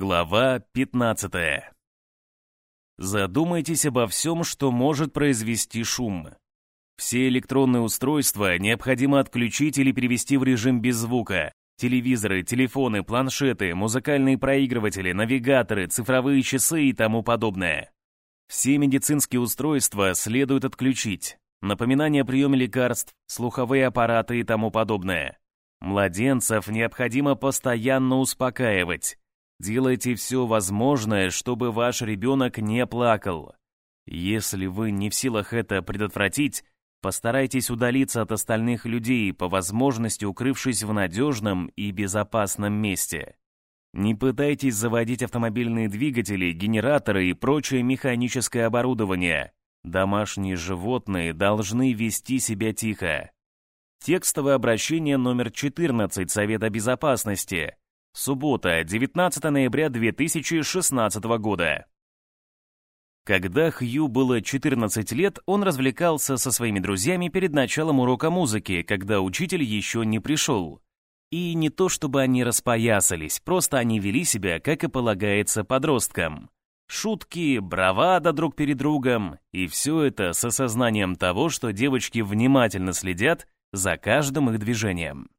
Глава 15. Задумайтесь обо всем, что может произвести шум. Все электронные устройства необходимо отключить или перевести в режим без звука. Телевизоры, телефоны, планшеты, музыкальные проигрыватели, навигаторы, цифровые часы и тому подобное. Все медицинские устройства следует отключить. Напоминания о приеме лекарств, слуховые аппараты и тому подобное. Младенцев необходимо постоянно успокаивать. Делайте все возможное, чтобы ваш ребенок не плакал. Если вы не в силах это предотвратить, постарайтесь удалиться от остальных людей, по возможности укрывшись в надежном и безопасном месте. Не пытайтесь заводить автомобильные двигатели, генераторы и прочее механическое оборудование. Домашние животные должны вести себя тихо. Текстовое обращение номер 14 Совета Безопасности Суббота, 19 ноября 2016 года. Когда Хью было 14 лет, он развлекался со своими друзьями перед началом урока музыки, когда учитель еще не пришел. И не то чтобы они распоясались, просто они вели себя, как и полагается подросткам. Шутки, бравада друг перед другом, и все это с осознанием того, что девочки внимательно следят за каждым их движением.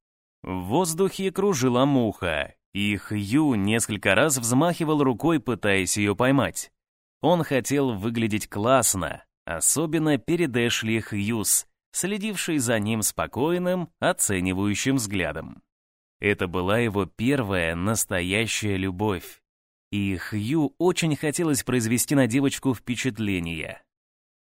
В воздухе кружила муха, и Хью несколько раз взмахивал рукой, пытаясь ее поймать. Он хотел выглядеть классно, особенно перед Эшли Хьюз, следившей за ним спокойным, оценивающим взглядом. Это была его первая настоящая любовь. И Хью очень хотелось произвести на девочку впечатление.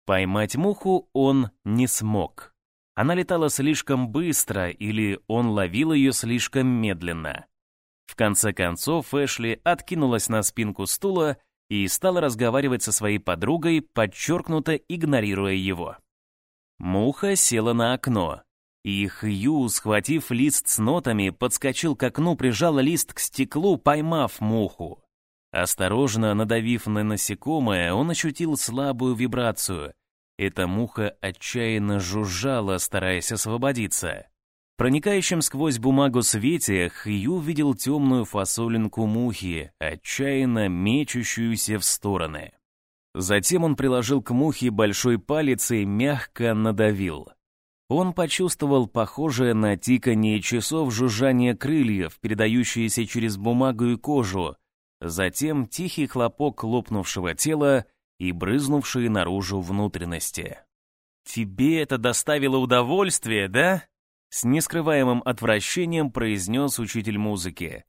Поймать муху он не смог. Она летала слишком быстро или он ловил ее слишком медленно. В конце концов Эшли откинулась на спинку стула и стала разговаривать со своей подругой, подчеркнуто игнорируя его. Муха села на окно, и Хью, схватив лист с нотами, подскочил к окну, прижал лист к стеклу, поймав муху. Осторожно надавив на насекомое, он ощутил слабую вибрацию. Эта муха отчаянно жужжала, стараясь освободиться проникающем сквозь бумагу свете, Хью видел темную фасолинку мухи, отчаянно мечущуюся в стороны. Затем он приложил к мухе большой палец и мягко надавил. Он почувствовал похожее на тиканье часов жужжание крыльев, передающиеся через бумагу и кожу, затем тихий хлопок лопнувшего тела и брызнувшие наружу внутренности. «Тебе это доставило удовольствие, да?» С нескрываемым отвращением произнес учитель музыки.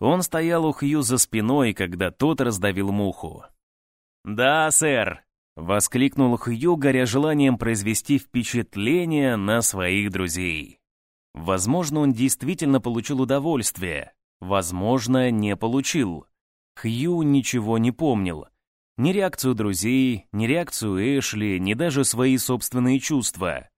Он стоял у Хью за спиной, когда тот раздавил муху. «Да, сэр!» — воскликнул Хью, горя желанием произвести впечатление на своих друзей. Возможно, он действительно получил удовольствие. Возможно, не получил. Хью ничего не помнил. Ни реакцию друзей, ни реакцию Эшли, ни даже свои собственные чувства.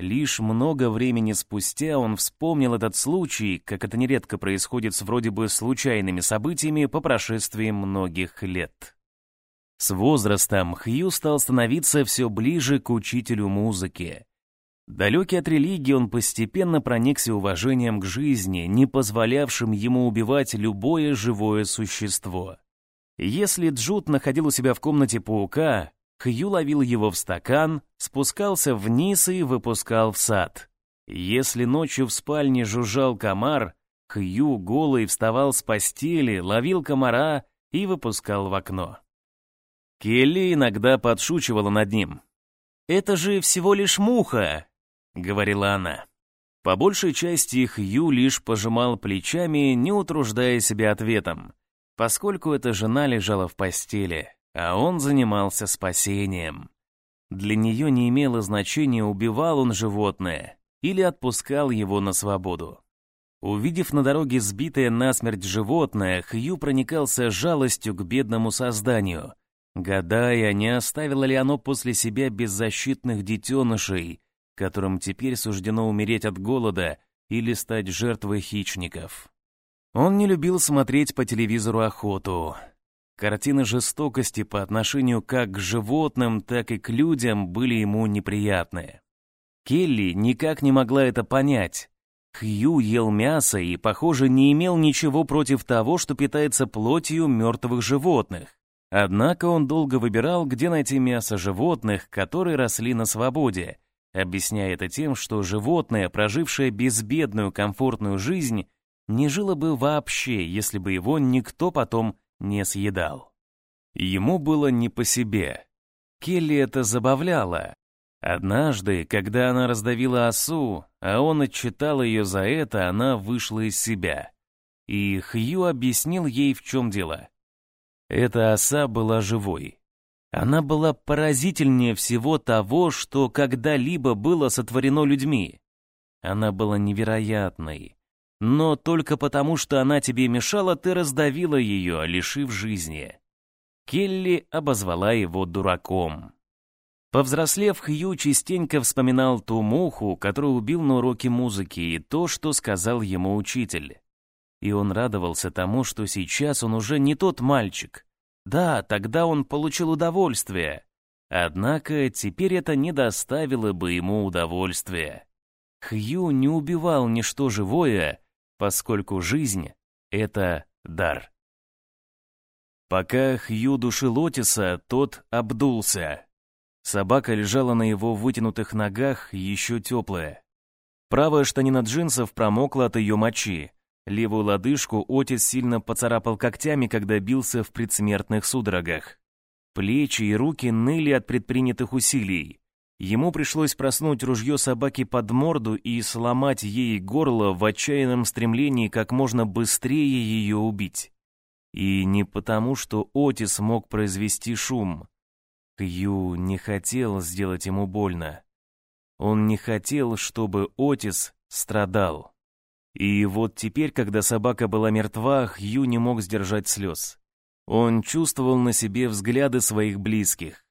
Лишь много времени спустя он вспомнил этот случай, как это нередко происходит с вроде бы случайными событиями по прошествии многих лет. С возрастом Хью стал становиться все ближе к учителю музыки. Далекий от религии, он постепенно проникся уважением к жизни, не позволявшим ему убивать любое живое существо. Если Джуд находил у себя в комнате паука, Хью ловил его в стакан, спускался вниз и выпускал в сад. Если ночью в спальне жужжал комар, Хью голый вставал с постели, ловил комара и выпускал в окно. Келли иногда подшучивала над ним. «Это же всего лишь муха», — говорила она. По большей части Хью лишь пожимал плечами, не утруждая себя ответом, поскольку эта жена лежала в постели а он занимался спасением. Для нее не имело значения, убивал он животное или отпускал его на свободу. Увидев на дороге сбитое насмерть животное, Хью проникался жалостью к бедному созданию, гадая, не оставило ли оно после себя беззащитных детенышей, которым теперь суждено умереть от голода или стать жертвой хищников. Он не любил смотреть по телевизору охоту, Картины жестокости по отношению как к животным, так и к людям были ему неприятны. Келли никак не могла это понять. Хью ел мясо и, похоже, не имел ничего против того, что питается плотью мертвых животных. Однако он долго выбирал, где найти мясо животных, которые росли на свободе, объясняя это тем, что животное, прожившее безбедную комфортную жизнь, не жило бы вообще, если бы его никто потом не съедал. Ему было не по себе. Келли это забавляло. Однажды, когда она раздавила осу, а он отчитал ее за это, она вышла из себя. И Хью объяснил ей, в чем дело. Эта оса была живой. Она была поразительнее всего того, что когда-либо было сотворено людьми. Она была невероятной. Но только потому, что она тебе мешала, ты раздавила ее, лишив жизни. Келли обозвала его дураком. Повзрослев, Хью частенько вспоминал ту муху, которую убил на уроке музыки, и то, что сказал ему учитель. И он радовался тому, что сейчас он уже не тот мальчик. Да, тогда он получил удовольствие. Однако теперь это не доставило бы ему удовольствия. Хью не убивал ничто живое, поскольку жизнь — это дар. Пока Хью душил Отиса, тот обдулся. Собака лежала на его вытянутых ногах, еще теплая. Правая штанина джинсов промокла от ее мочи, Левую лодыжку Отис сильно поцарапал когтями, когда бился в предсмертных судорогах. Плечи и руки ныли от предпринятых усилий. Ему пришлось проснуть ружье собаки под морду и сломать ей горло в отчаянном стремлении как можно быстрее ее убить. И не потому, что Отис мог произвести шум. Кью не хотел сделать ему больно. Он не хотел, чтобы Отис страдал. И вот теперь, когда собака была мертва, Хью не мог сдержать слез. Он чувствовал на себе взгляды своих близких.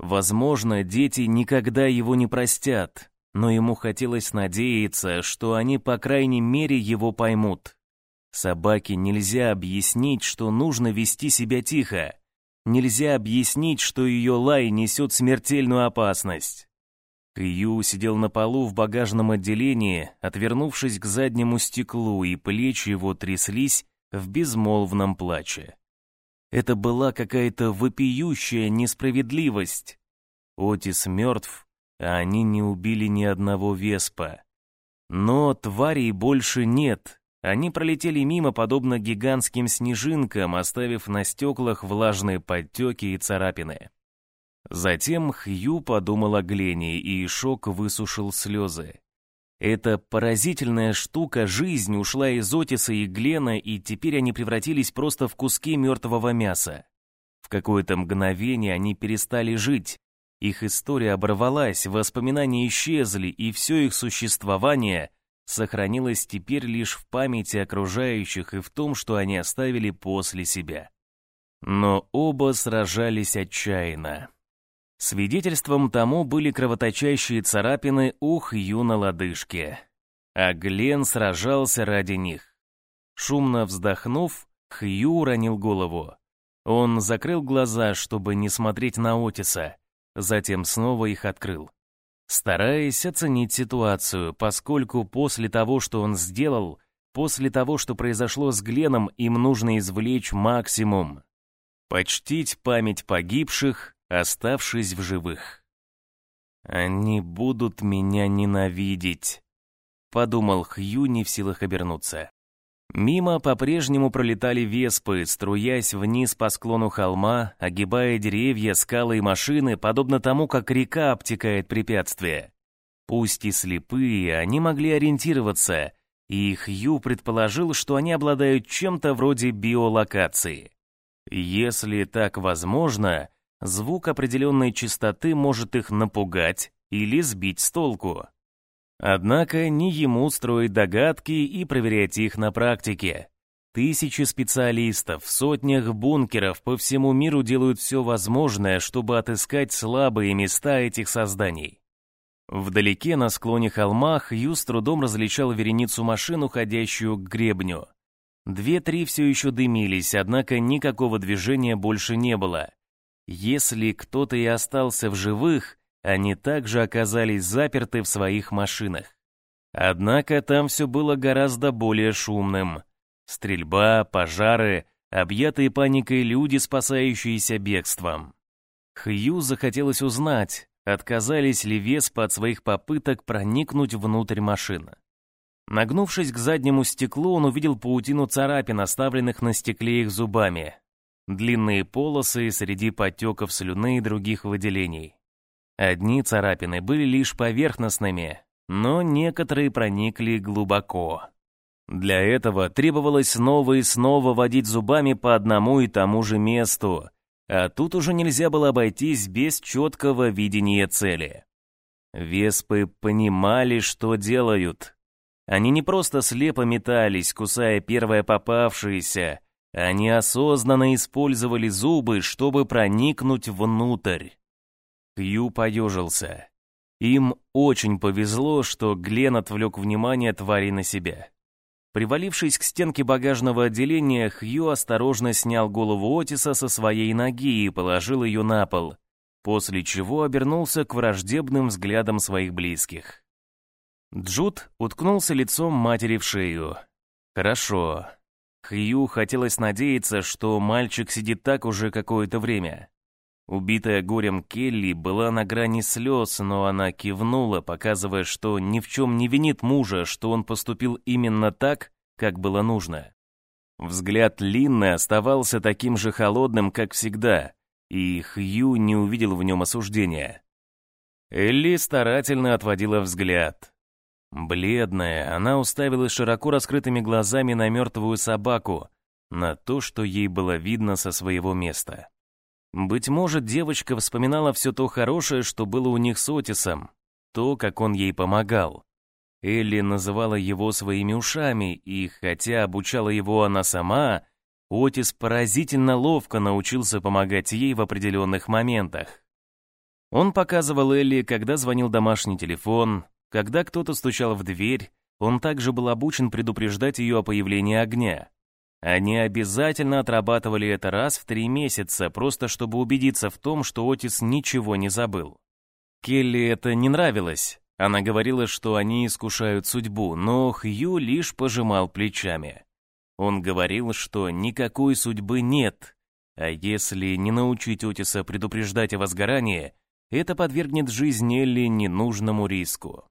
Возможно, дети никогда его не простят, но ему хотелось надеяться, что они, по крайней мере, его поймут. Собаке нельзя объяснить, что нужно вести себя тихо. Нельзя объяснить, что ее лай несет смертельную опасность. Кью сидел на полу в багажном отделении, отвернувшись к заднему стеклу, и плечи его тряслись в безмолвном плаче. Это была какая-то вопиющая несправедливость. Отис мертв, а они не убили ни одного веспа. Но тварей больше нет. Они пролетели мимо, подобно гигантским снежинкам, оставив на стеклах влажные подтеки и царапины. Затем Хью подумал о Глене, и шок высушил слезы. Эта поразительная штука, жизнь, ушла из Отиса и Глена, и теперь они превратились просто в куски мертвого мяса. В какое-то мгновение они перестали жить. Их история оборвалась, воспоминания исчезли, и все их существование сохранилось теперь лишь в памяти окружающих и в том, что они оставили после себя. Но оба сражались отчаянно. Свидетельством тому были кровоточащие царапины у Хью на лодыжке. А Глен сражался ради них. Шумно вздохнув, Хью уронил голову. Он закрыл глаза, чтобы не смотреть на Отиса, затем снова их открыл. Стараясь оценить ситуацию, поскольку после того, что он сделал, после того, что произошло с Гленом, им нужно извлечь максимум. Почтить память погибших, оставшись в живых. «Они будут меня ненавидеть», — подумал Хью, не в силах обернуться. Мимо по-прежнему пролетали веспы, струясь вниз по склону холма, огибая деревья, скалы и машины, подобно тому, как река обтекает препятствия. Пусть и слепые, они могли ориентироваться, и Хью предположил, что они обладают чем-то вроде биолокации. Если так возможно, звук определенной частоты может их напугать или сбить с толку. Однако не ему строить догадки и проверять их на практике. Тысячи специалистов в сотнях бункеров по всему миру делают все возможное, чтобы отыскать слабые места этих созданий. Вдалеке на склоне холма Хью с трудом различал вереницу машин, уходящую к гребню. Две-три все еще дымились, однако никакого движения больше не было. Если кто-то и остался в живых, они также оказались заперты в своих машинах. Однако там все было гораздо более шумным. Стрельба, пожары, объятые паникой люди, спасающиеся бегством. Хью захотелось узнать, отказались ли Веспа от своих попыток проникнуть внутрь машины. Нагнувшись к заднему стеклу, он увидел паутину царапин, оставленных на стекле их зубами. Длинные полосы среди потеков слюны и других выделений. Одни царапины были лишь поверхностными, но некоторые проникли глубоко. Для этого требовалось снова и снова водить зубами по одному и тому же месту, а тут уже нельзя было обойтись без четкого видения цели. Веспы понимали, что делают. Они не просто слепо метались, кусая первое попавшееся, они осознанно использовали зубы, чтобы проникнуть внутрь. Кью поежился. Им очень повезло, что Глен отвлек внимание твари на себя. Привалившись к стенке багажного отделения, Хью осторожно снял голову Отиса со своей ноги и положил ее на пол, после чего обернулся к враждебным взглядам своих близких. Джуд уткнулся лицом матери в шею. «Хорошо». Хью хотелось надеяться, что мальчик сидит так уже какое-то время. Убитая горем Келли была на грани слез, но она кивнула, показывая, что ни в чем не винит мужа, что он поступил именно так, как было нужно. Взгляд Линны оставался таким же холодным, как всегда, и Хью не увидел в нем осуждения. Элли старательно отводила взгляд. Бледная, она уставилась широко раскрытыми глазами на мертвую собаку, на то, что ей было видно со своего места. Быть может, девочка вспоминала все то хорошее, что было у них с Отисом, то, как он ей помогал. Элли называла его своими ушами, и хотя обучала его она сама, Отис поразительно ловко научился помогать ей в определенных моментах. Он показывал Элли, когда звонил домашний телефон, когда кто-то стучал в дверь, он также был обучен предупреждать ее о появлении огня. Они обязательно отрабатывали это раз в три месяца, просто чтобы убедиться в том, что Отис ничего не забыл. Келли это не нравилось. Она говорила, что они искушают судьбу, но Хью лишь пожимал плечами. Он говорил, что никакой судьбы нет, а если не научить Отиса предупреждать о возгорании, это подвергнет жизнь Элли ненужному риску.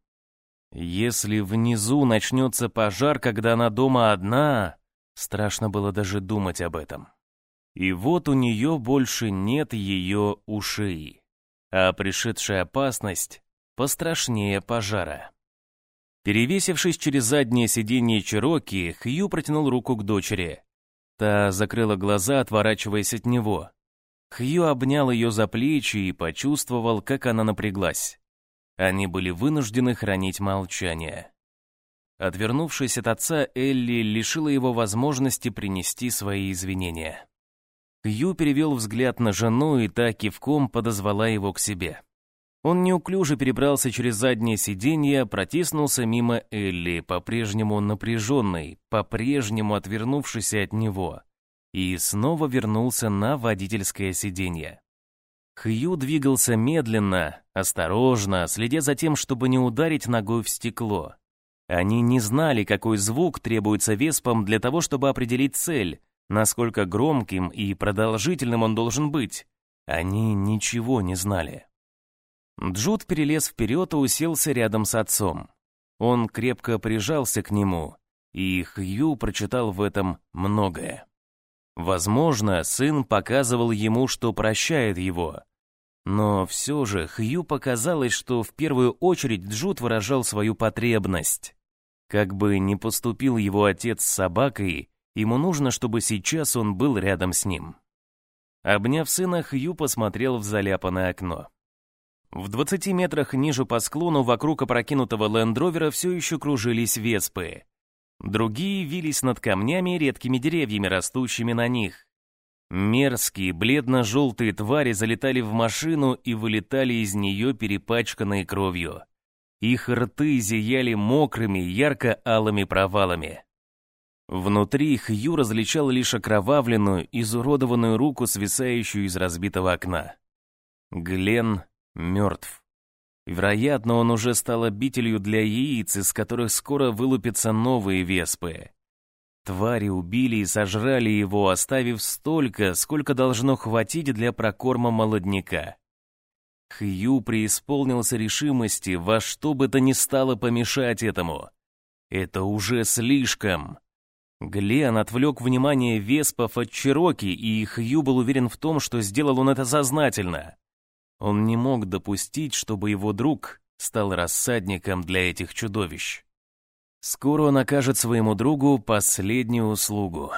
Если внизу начнется пожар, когда она дома одна, Страшно было даже думать об этом. И вот у нее больше нет ее ушей, а пришедшая опасность пострашнее пожара. Перевесившись через заднее сиденье Чироки, Хью протянул руку к дочери. Та закрыла глаза, отворачиваясь от него. Хью обнял ее за плечи и почувствовал, как она напряглась. Они были вынуждены хранить молчание. Отвернувшись от отца, Элли лишила его возможности принести свои извинения. Кью перевел взгляд на жену и та кивком подозвала его к себе. Он неуклюже перебрался через заднее сиденье, протиснулся мимо Элли, по-прежнему напряженной, по-прежнему отвернувшись от него, и снова вернулся на водительское сиденье. Хью двигался медленно, осторожно, следя за тем, чтобы не ударить ногой в стекло. Они не знали, какой звук требуется веспам для того, чтобы определить цель, насколько громким и продолжительным он должен быть. Они ничего не знали. Джуд перелез вперед и уселся рядом с отцом. Он крепко прижался к нему, и Хью прочитал в этом многое. Возможно, сын показывал ему, что прощает его. Но все же Хью показалось, что в первую очередь Джуд выражал свою потребность. Как бы ни поступил его отец с собакой, ему нужно, чтобы сейчас он был рядом с ним. Обняв сына, Хью посмотрел в заляпанное окно. В 20 метрах ниже по склону вокруг опрокинутого лендровера все еще кружились веспы. Другие вились над камнями и редкими деревьями, растущими на них. Мерзкие, бледно-желтые твари залетали в машину и вылетали из нее перепачканные кровью. Их рты зияли мокрыми, ярко-алыми провалами. Внутри Хью различал лишь окровавленную, изуродованную руку, свисающую из разбитого окна. Глен мертв. Вероятно, он уже стал обителью для яиц, из которых скоро вылупятся новые веспы. Твари убили и сожрали его, оставив столько, сколько должно хватить для прокорма молодняка. Хью преисполнился решимости во что бы то ни стало помешать этому. Это уже слишком. Глен отвлек внимание Веспов от Чироки, и Хью был уверен в том, что сделал он это сознательно. Он не мог допустить, чтобы его друг стал рассадником для этих чудовищ. Скоро он окажет своему другу последнюю услугу.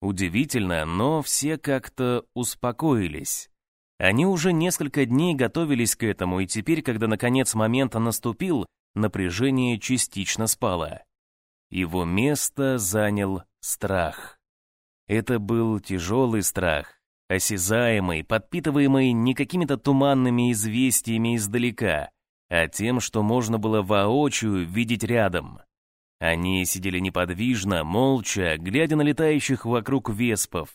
Удивительно, но все как-то успокоились. Они уже несколько дней готовились к этому, и теперь, когда наконец момент наступил, напряжение частично спало. Его место занял страх. Это был тяжелый страх, осязаемый, подпитываемый не какими-то туманными известиями издалека, а тем, что можно было воочию видеть рядом. Они сидели неподвижно, молча, глядя на летающих вокруг веспов,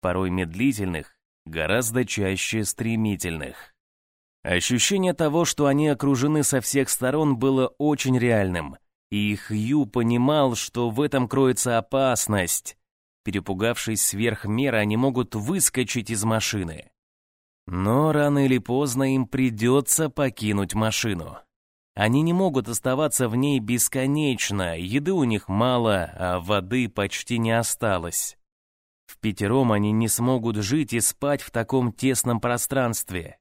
порой медлительных, гораздо чаще стремительных. Ощущение того, что они окружены со всех сторон, было очень реальным, и Хью понимал, что в этом кроется опасность. Перепугавшись сверх меры, они могут выскочить из машины. Но рано или поздно им придется покинуть машину. Они не могут оставаться в ней бесконечно, еды у них мало, а воды почти не осталось. В пятером они не смогут жить и спать в таком тесном пространстве.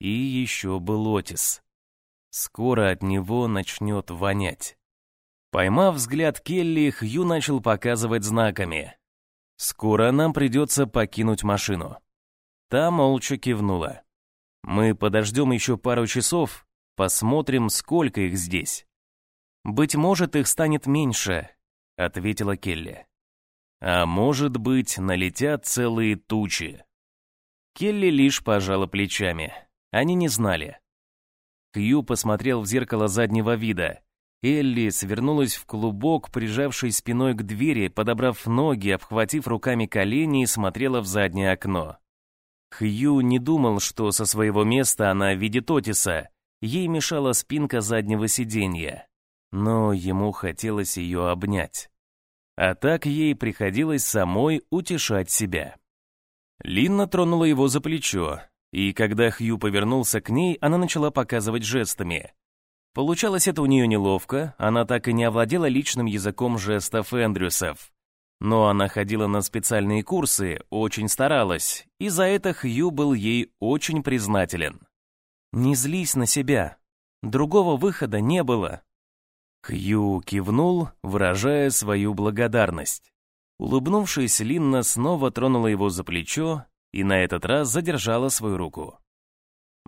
И еще был Отис. Скоро от него начнет вонять. Поймав взгляд Келли, Хью начал показывать знаками. «Скоро нам придется покинуть машину». Та молча кивнула. «Мы подождем еще пару часов, посмотрим, сколько их здесь». «Быть может, их станет меньше», — ответила Келли. А может быть, налетят целые тучи. Келли лишь пожала плечами. Они не знали. Кью посмотрел в зеркало заднего вида. Элли свернулась в клубок, прижавшись спиной к двери, подобрав ноги, обхватив руками колени и смотрела в заднее окно. Хью не думал, что со своего места она видит Отиса. Ей мешала спинка заднего сиденья. Но ему хотелось ее обнять. А так ей приходилось самой утешать себя. Линна тронула его за плечо, и когда Хью повернулся к ней, она начала показывать жестами. Получалось это у нее неловко, она так и не овладела личным языком жестов Эндрюсов. Но она ходила на специальные курсы, очень старалась, и за это Хью был ей очень признателен. «Не злись на себя. Другого выхода не было», Хью кивнул, выражая свою благодарность. Улыбнувшись, Линна снова тронула его за плечо и на этот раз задержала свою руку.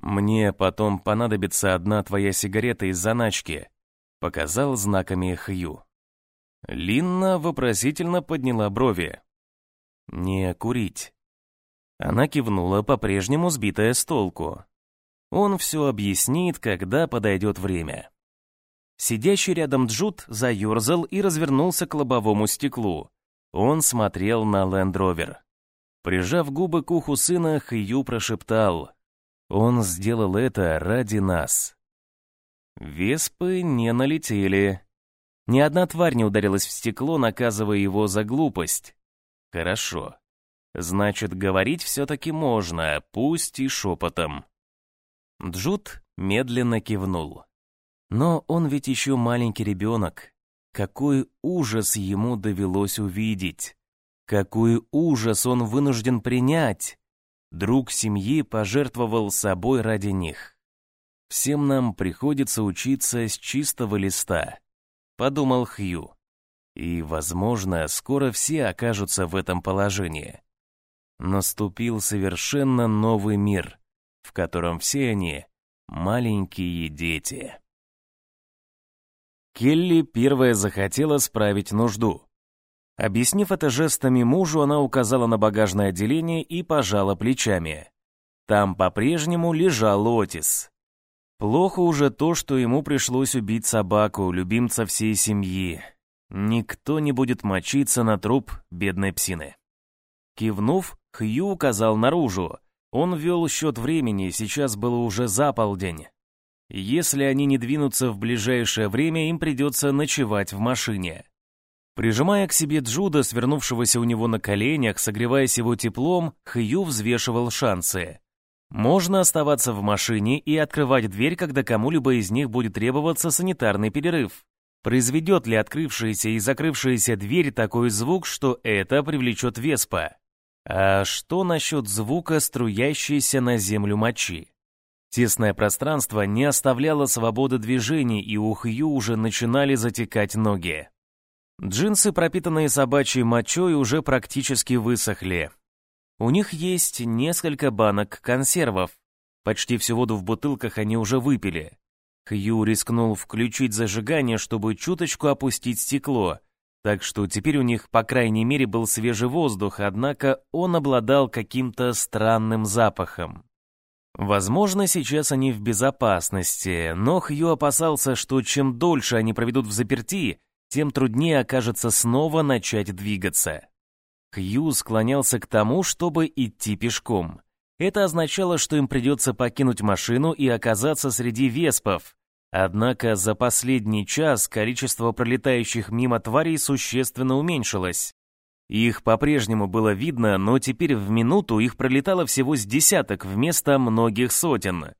«Мне потом понадобится одна твоя сигарета из заначки», — показал знаками Хью. Линна вопросительно подняла брови. «Не курить». Она кивнула, по-прежнему сбитая с толку. Он все объяснит, когда подойдет время. Сидящий рядом Джуд заерзал и развернулся к лобовому стеклу. Он смотрел на Лендровер. Прижав губы к уху сына, Хью прошептал. «Он сделал это ради нас». Веспы не налетели. Ни одна тварь не ударилась в стекло, наказывая его за глупость. Хорошо. Значит, говорить все-таки можно, пусть и шепотом. Джуд медленно кивнул. Но он ведь еще маленький ребенок. Какой ужас ему довелось увидеть. Какой ужас он вынужден принять. Друг семьи пожертвовал собой ради них. Всем нам приходится учиться с чистого листа, подумал Хью. И, возможно, скоро все окажутся в этом положении. Наступил совершенно новый мир, в котором все они маленькие дети. Келли первая захотела справить нужду. Объяснив это жестами мужу, она указала на багажное отделение и пожала плечами. Там по-прежнему лежал Отис. Плохо уже то, что ему пришлось убить собаку, любимца всей семьи. Никто не будет мочиться на труп бедной псины. Кивнув, Хью указал наружу. Он вел счет времени, сейчас было уже за полдень. Если они не двинутся в ближайшее время, им придется ночевать в машине. Прижимая к себе Джуда, свернувшегося у него на коленях, согреваясь его теплом, Хью взвешивал шансы. Можно оставаться в машине и открывать дверь, когда кому-либо из них будет требоваться санитарный перерыв. Произведет ли открывшаяся и закрывшаяся дверь такой звук, что это привлечет Веспа? А что насчет звука, струящейся на землю мочи? Тесное пространство не оставляло свободы движений, и у Хью уже начинали затекать ноги. Джинсы, пропитанные собачьей мочой, уже практически высохли. У них есть несколько банок консервов. Почти всю воду в бутылках они уже выпили. Хью рискнул включить зажигание, чтобы чуточку опустить стекло, так что теперь у них, по крайней мере, был свежий воздух, однако он обладал каким-то странным запахом. Возможно, сейчас они в безопасности, но Хью опасался, что чем дольше они проведут в заперти, тем труднее окажется снова начать двигаться. Хью склонялся к тому, чтобы идти пешком. Это означало, что им придется покинуть машину и оказаться среди веспов. Однако за последний час количество пролетающих мимо тварей существенно уменьшилось. Их по-прежнему было видно, но теперь в минуту их пролетало всего с десяток вместо многих сотен.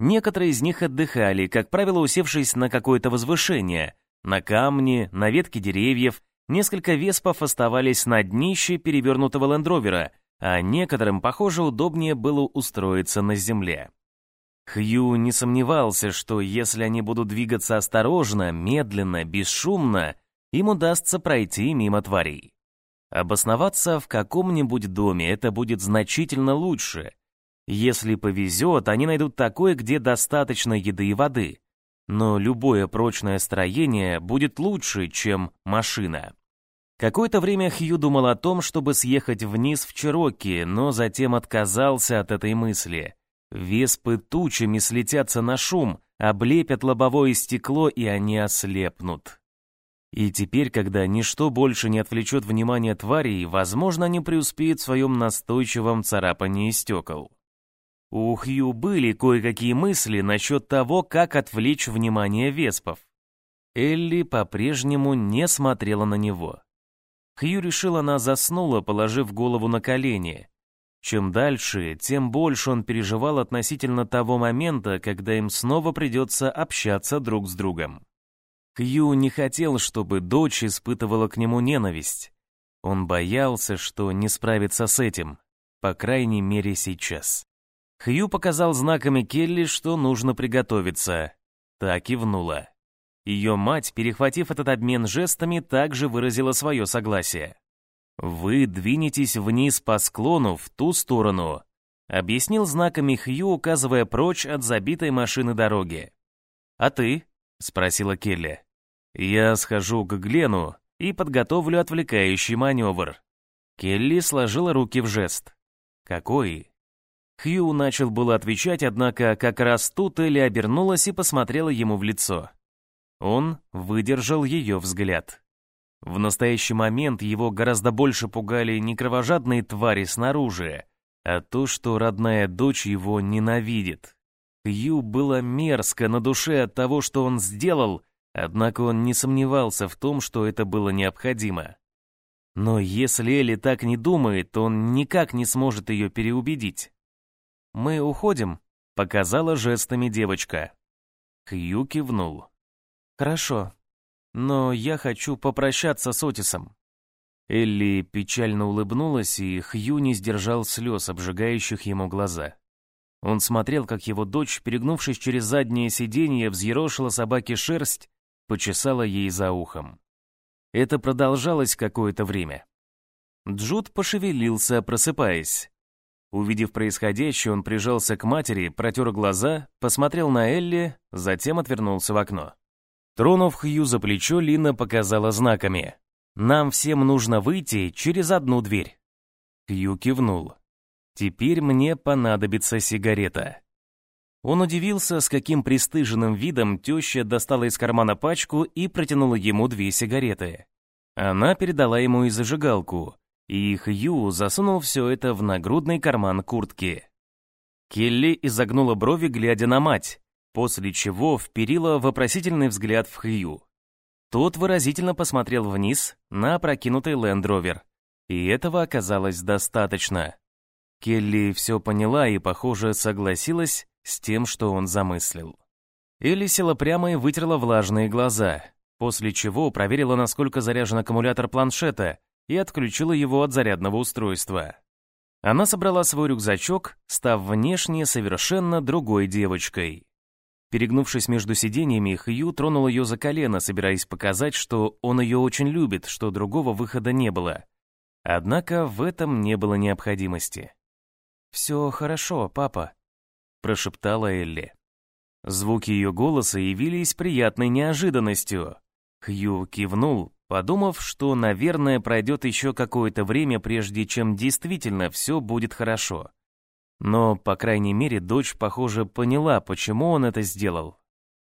Некоторые из них отдыхали, как правило, усевшись на какое-то возвышение, на камни, на ветки деревьев. Несколько веспов оставались на днище перевернутого лендровера, а некоторым, похоже, удобнее было устроиться на земле. Хью не сомневался, что если они будут двигаться осторожно, медленно, бесшумно, им удастся пройти мимо тварей. Обосноваться в каком-нибудь доме это будет значительно лучше. Если повезет, они найдут такое, где достаточно еды и воды. Но любое прочное строение будет лучше, чем машина. Какое-то время Хью думал о том, чтобы съехать вниз в Чироки, но затем отказался от этой мысли. Веспы тучами слетятся на шум, облепят лобовое стекло, и они ослепнут. И теперь, когда ничто больше не отвлечет внимание тварей, возможно, они преуспеют в своем настойчивом царапании стекол. У Хью были кое-какие мысли насчет того, как отвлечь внимание веспов. Элли по-прежнему не смотрела на него. Хью решил, она заснула, положив голову на колени. Чем дальше, тем больше он переживал относительно того момента, когда им снова придется общаться друг с другом. Хью не хотел, чтобы дочь испытывала к нему ненависть. Он боялся, что не справится с этим, по крайней мере сейчас. Хью показал знаками Келли, что нужно приготовиться. Так кивнула. Ее мать, перехватив этот обмен жестами, также выразила свое согласие. «Вы двинетесь вниз по склону в ту сторону», объяснил знаками Хью, указывая прочь от забитой машины дороги. «А ты?» — спросила Келли. Я схожу к Глену и подготовлю отвлекающий маневр. Келли сложила руки в жест. Какой? Хью начал было отвечать, однако как раз тут Элли обернулась и посмотрела ему в лицо. Он выдержал ее взгляд. В настоящий момент его гораздо больше пугали не кровожадные твари снаружи, а то, что родная дочь его ненавидит. Хью было мерзко на душе от того, что он сделал, Однако он не сомневался в том, что это было необходимо. Но если Элли так не думает, то он никак не сможет ее переубедить. «Мы уходим», — показала жестами девочка. Хью кивнул. «Хорошо, но я хочу попрощаться с Отисом». Элли печально улыбнулась, и Хью не сдержал слез, обжигающих ему глаза. Он смотрел, как его дочь, перегнувшись через заднее сиденье, взъерошила собаке шерсть почесала ей за ухом. Это продолжалось какое-то время. Джуд пошевелился, просыпаясь. Увидев происходящее, он прижался к матери, протер глаза, посмотрел на Элли, затем отвернулся в окно. Тронув Хью за плечо, Лина показала знаками. «Нам всем нужно выйти через одну дверь». Хью кивнул. «Теперь мне понадобится сигарета». Он удивился, с каким пристыженным видом теща достала из кармана пачку и протянула ему две сигареты. Она передала ему и зажигалку, и Хью засунул все это в нагрудный карман куртки. Келли изогнула брови, глядя на мать. После чего вперила вопросительный взгляд в Хью. Тот выразительно посмотрел вниз на опрокинутый лендровер, и этого оказалось достаточно. Келли все поняла и, похоже, согласилась с тем, что он замыслил. Элли села прямо и вытерла влажные глаза, после чего проверила, насколько заряжен аккумулятор планшета, и отключила его от зарядного устройства. Она собрала свой рюкзачок, став внешне совершенно другой девочкой. Перегнувшись между сиденьями, Хью тронул ее за колено, собираясь показать, что он ее очень любит, что другого выхода не было. Однако в этом не было необходимости. «Все хорошо, папа», — прошептала Элли. Звуки ее голоса явились приятной неожиданностью. Хью кивнул, подумав, что, наверное, пройдет еще какое-то время, прежде чем действительно все будет хорошо. Но, по крайней мере, дочь, похоже, поняла, почему он это сделал.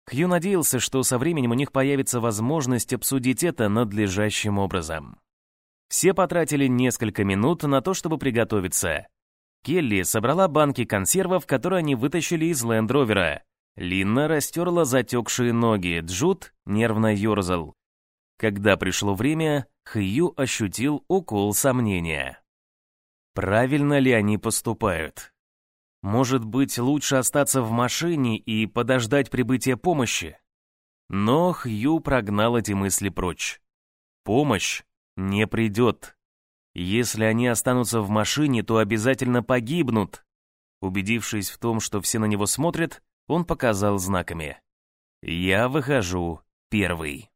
Хью надеялся, что со временем у них появится возможность обсудить это надлежащим образом. Все потратили несколько минут на то, чтобы приготовиться. Келли собрала банки консервов, которые они вытащили из лендровера. Линна растерла затекшие ноги, Джуд нервно ерзал. Когда пришло время, Хью ощутил укол сомнения. Правильно ли они поступают? Может быть, лучше остаться в машине и подождать прибытия помощи? Но Хью прогнал эти мысли прочь. Помощь не придет. Если они останутся в машине, то обязательно погибнут. Убедившись в том, что все на него смотрят, он показал знаками. «Я выхожу первый».